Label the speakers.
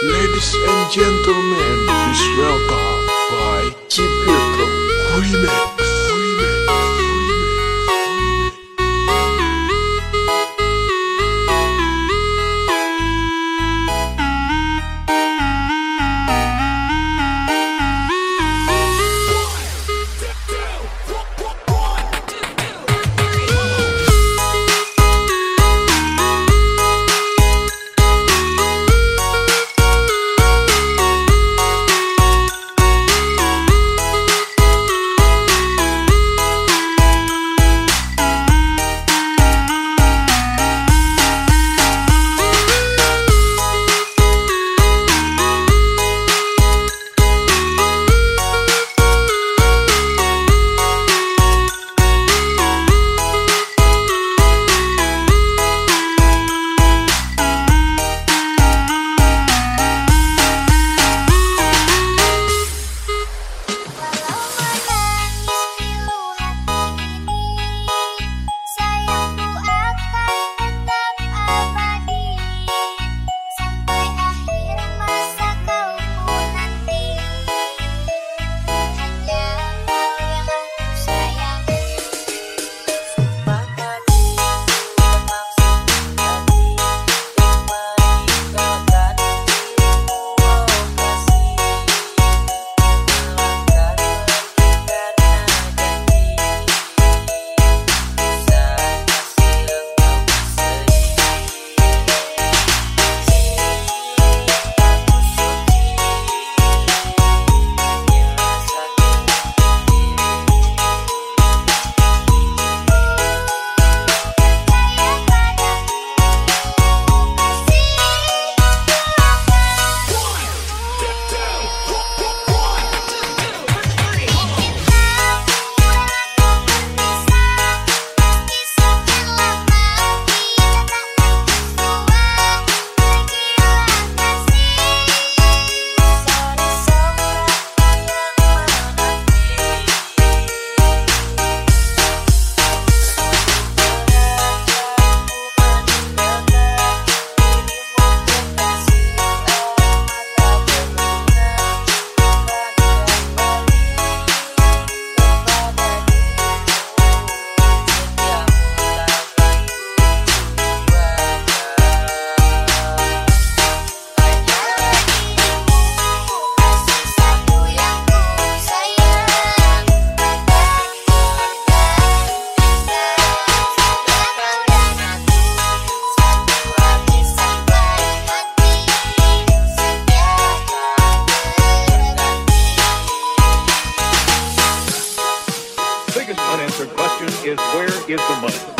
Speaker 1: Ladies and gentlemen, please welcome by Cipirto Remix.
Speaker 2: Is where is the money?